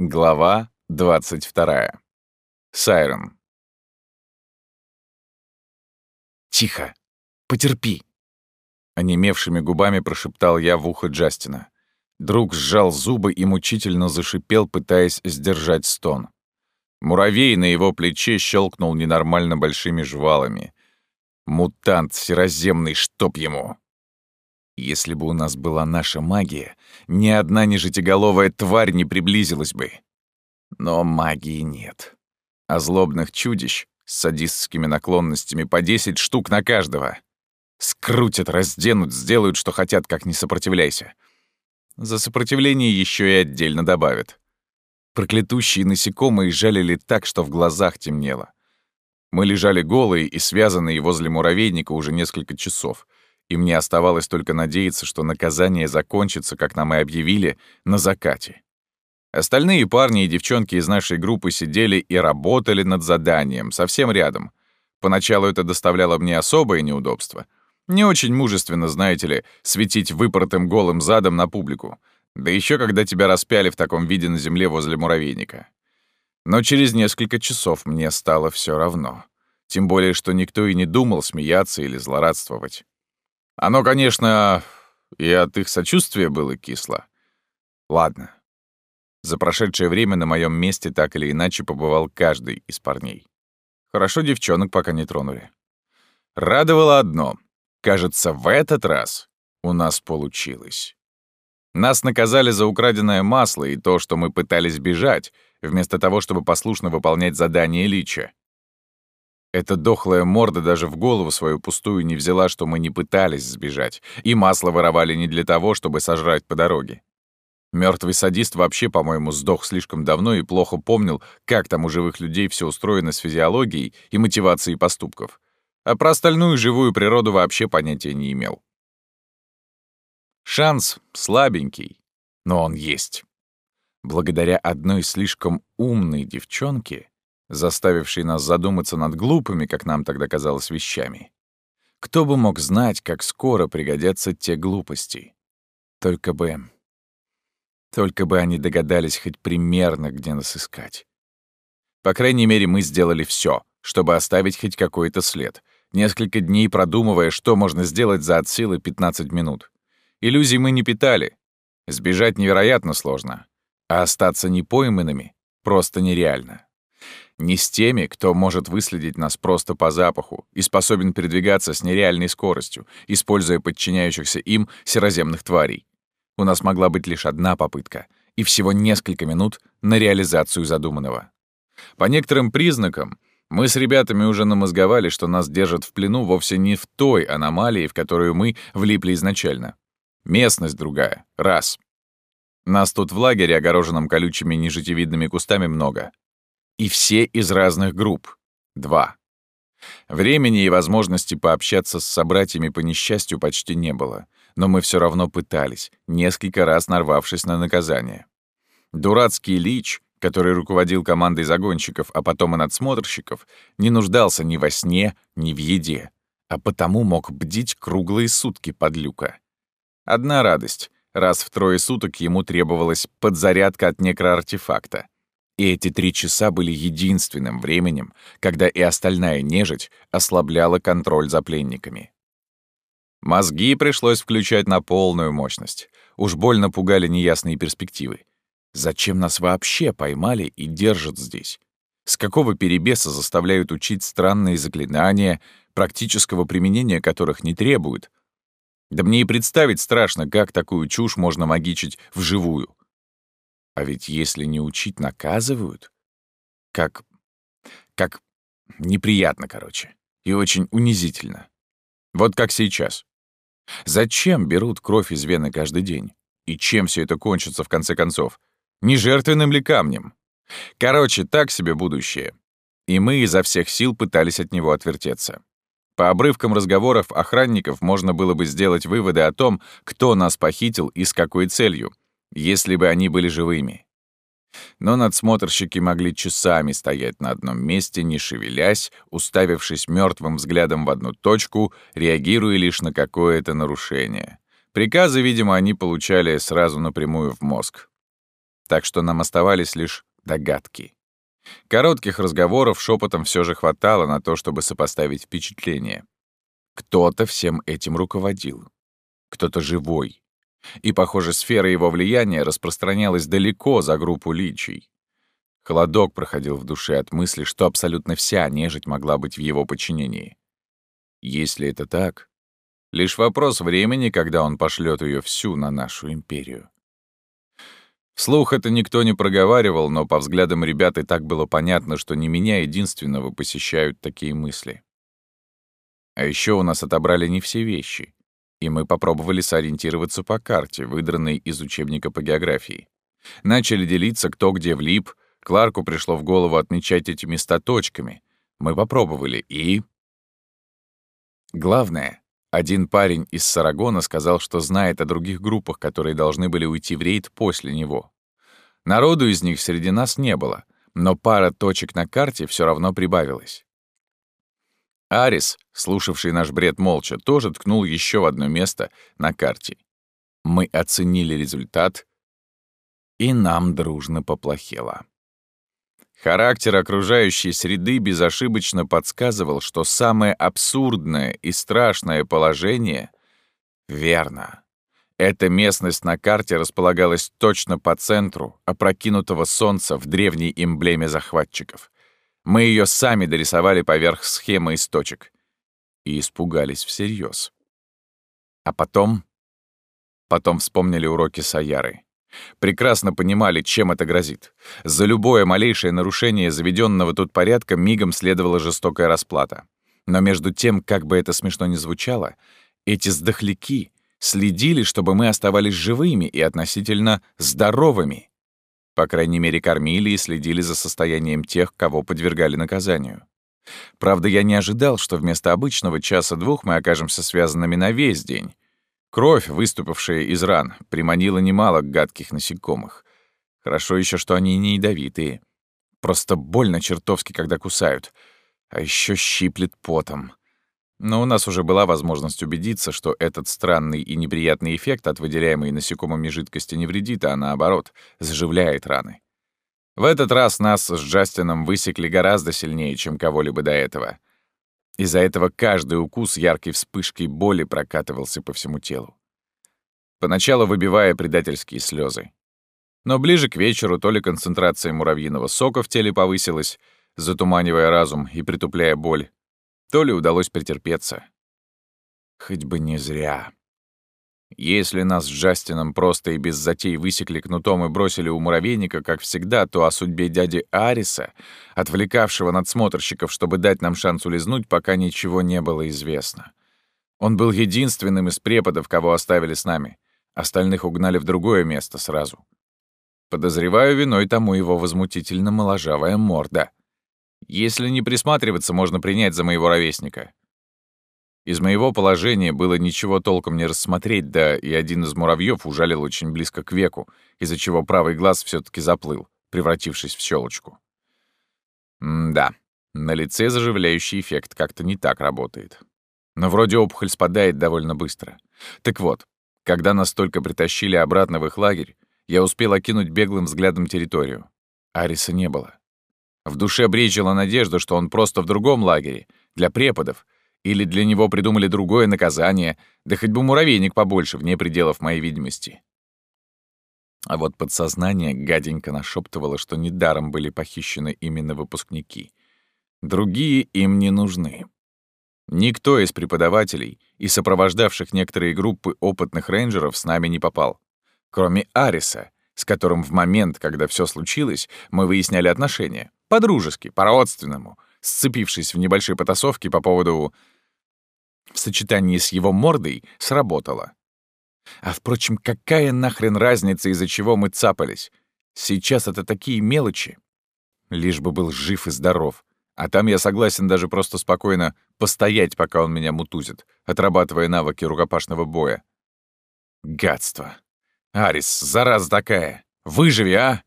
Глава 22. Сайрон. «Тихо! Потерпи!» Онемевшими губами прошептал я в ухо Джастина. Друг сжал зубы и мучительно зашипел, пытаясь сдержать стон. Муравей на его плече щелкнул ненормально большими жвалами. Мутант сероземный, чтоб ему! Если бы у нас была наша магия, ни одна нежитеголовая тварь не приблизилась бы. Но магии нет. А злобных чудищ с садистскими наклонностями по 10 штук на каждого. Скрутят, разденут, сделают, что хотят, как не сопротивляйся. За сопротивление еще и отдельно добавят. Проклятущие насекомые жалили так, что в глазах темнело. Мы лежали голые и связанные возле муравейника уже несколько часов — и мне оставалось только надеяться, что наказание закончится, как нам и объявили, на закате. Остальные парни и девчонки из нашей группы сидели и работали над заданием, совсем рядом. Поначалу это доставляло мне особое неудобство. Не очень мужественно, знаете ли, светить выпоротым голым задом на публику. Да еще когда тебя распяли в таком виде на земле возле муравейника. Но через несколько часов мне стало все равно. Тем более, что никто и не думал смеяться или злорадствовать. Оно, конечно, и от их сочувствия было кисло. Ладно. За прошедшее время на моем месте так или иначе побывал каждый из парней. Хорошо девчонок пока не тронули. Радовало одно. Кажется, в этот раз у нас получилось. Нас наказали за украденное масло и то, что мы пытались бежать, вместо того, чтобы послушно выполнять задание Лича. Эта дохлая морда даже в голову свою пустую не взяла, что мы не пытались сбежать, и масло воровали не для того, чтобы сожрать по дороге. Мертвый садист вообще, по-моему, сдох слишком давно и плохо помнил, как там у живых людей все устроено с физиологией и мотивацией поступков. А про остальную живую природу вообще понятия не имел. Шанс слабенький, но он есть. Благодаря одной слишком умной девчонке заставивший нас задуматься над глупыми, как нам тогда казалось, вещами. Кто бы мог знать, как скоро пригодятся те глупости? Только бы... Только бы они догадались хоть примерно, где нас искать. По крайней мере, мы сделали все, чтобы оставить хоть какой-то след, несколько дней продумывая, что можно сделать за от силы 15 минут. Иллюзий мы не питали. Сбежать невероятно сложно, а остаться непойманными просто нереально. Не с теми, кто может выследить нас просто по запаху и способен передвигаться с нереальной скоростью, используя подчиняющихся им сероземных тварей. У нас могла быть лишь одна попытка и всего несколько минут на реализацию задуманного. По некоторым признакам, мы с ребятами уже намозговали, что нас держат в плену вовсе не в той аномалии, в которую мы влипли изначально. Местность другая. Раз. Нас тут в лагере, огороженном колючими нежитевидными кустами, много. И все из разных групп. Два. Времени и возможности пообщаться с собратьями по несчастью почти не было, но мы все равно пытались, несколько раз нарвавшись на наказание. Дурацкий Лич, который руководил командой загонщиков, а потом и надсмотрщиков, не нуждался ни во сне, ни в еде, а потому мог бдить круглые сутки под люка. Одна радость — раз в трое суток ему требовалась подзарядка от некроартефакта — и эти три часа были единственным временем, когда и остальная нежить ослабляла контроль за пленниками. Мозги пришлось включать на полную мощность. Уж больно пугали неясные перспективы. Зачем нас вообще поймали и держат здесь? С какого перебеса заставляют учить странные заклинания, практического применения которых не требуют? Да мне и представить страшно, как такую чушь можно магичить вживую. А ведь если не учить, наказывают. Как... как... неприятно, короче. И очень унизительно. Вот как сейчас. Зачем берут кровь из вены каждый день? И чем все это кончится в конце концов? Не жертвенным ли камнем? Короче, так себе будущее. И мы изо всех сил пытались от него отвертеться. По обрывкам разговоров охранников можно было бы сделать выводы о том, кто нас похитил и с какой целью — если бы они были живыми. Но надсмотрщики могли часами стоять на одном месте, не шевелясь, уставившись мертвым взглядом в одну точку, реагируя лишь на какое-то нарушение. Приказы, видимо, они получали сразу напрямую в мозг. так что нам оставались лишь догадки. Коротких разговоров шепотом все же хватало на то, чтобы сопоставить впечатление. Кто-то всем этим руководил. Кто-то живой. И, похоже, сфера его влияния распространялась далеко за группу личий. Холодок проходил в душе от мысли, что абсолютно вся нежить могла быть в его подчинении. Если это так, лишь вопрос времени, когда он пошлет ее всю на нашу империю. Слух это никто не проговаривал, но по взглядам ребят и так было понятно, что не меня единственного посещают такие мысли. А еще у нас отобрали не все вещи, и мы попробовали сориентироваться по карте, выдранной из учебника по географии. Начали делиться, кто где влип. Кларку пришло в голову отмечать эти места точками. Мы попробовали, и... Главное, один парень из Сарагона сказал, что знает о других группах, которые должны были уйти в рейд после него. Народу из них среди нас не было, но пара точек на карте все равно прибавилась. Арис, слушавший наш бред молча, тоже ткнул еще в одно место на карте. Мы оценили результат, и нам дружно поплохело. Характер окружающей среды безошибочно подсказывал, что самое абсурдное и страшное положение — верно. Эта местность на карте располагалась точно по центру опрокинутого солнца в древней эмблеме захватчиков. Мы ее сами дорисовали поверх схемы из точек. И испугались всерьез. А потом... Потом вспомнили уроки Саяры. Прекрасно понимали, чем это грозит. За любое малейшее нарушение заведенного тут порядка мигом следовала жестокая расплата. Но между тем, как бы это смешно ни звучало, эти сдохляки следили, чтобы мы оставались живыми и относительно здоровыми. По крайней мере, кормили и следили за состоянием тех, кого подвергали наказанию. Правда, я не ожидал, что вместо обычного часа-двух мы окажемся связанными на весь день. Кровь, выступившая из ран, приманила немало гадких насекомых. Хорошо еще, что они не ядовитые. Просто больно чертовски, когда кусают. А еще щиплет потом. Но у нас уже была возможность убедиться, что этот странный и неприятный эффект от выделяемой насекомыми жидкости не вредит, а наоборот, заживляет раны. В этот раз нас с Джастином высекли гораздо сильнее, чем кого-либо до этого. Из-за этого каждый укус яркой вспышкой боли прокатывался по всему телу. Поначалу выбивая предательские слезы. Но ближе к вечеру то ли концентрация муравьиного сока в теле повысилась, затуманивая разум и притупляя боль, то ли удалось претерпеться. Хоть бы не зря. Если нас с Джастином просто и без затей высекли кнутом и бросили у муравейника, как всегда, то о судьбе дяди Ариса, отвлекавшего надсмотрщиков, чтобы дать нам шанс улизнуть, пока ничего не было известно. Он был единственным из преподов, кого оставили с нами. Остальных угнали в другое место сразу. Подозреваю, виной тому его возмутительно моложавая морда. Если не присматриваться, можно принять за моего ровесника. Из моего положения было ничего толком не рассмотреть, да и один из муравьев ужалил очень близко к веку, из-за чего правый глаз все таки заплыл, превратившись в щелочку. М-да, на лице заживляющий эффект как-то не так работает. Но вроде опухоль спадает довольно быстро. Так вот, когда нас только притащили обратно в их лагерь, я успел окинуть беглым взглядом территорию. Ариса не было. В душе бречила надежда, что он просто в другом лагере, для преподов, или для него придумали другое наказание, да хоть бы муравейник побольше, вне пределов моей видимости. А вот подсознание гаденько нашептывало, что недаром были похищены именно выпускники. Другие им не нужны. Никто из преподавателей и сопровождавших некоторые группы опытных рейнджеров с нами не попал. Кроме Ариса, с которым в момент, когда все случилось, мы выясняли отношения. По-дружески, по-родственному, сцепившись в небольшой потасовке по поводу... В сочетании с его мордой сработало. А впрочем, какая нахрен разница, из-за чего мы цапались? Сейчас это такие мелочи. Лишь бы был жив и здоров. А там я согласен даже просто спокойно постоять, пока он меня мутузит, отрабатывая навыки рукопашного боя. Гадство. Арис, зараза такая. Выживи, а!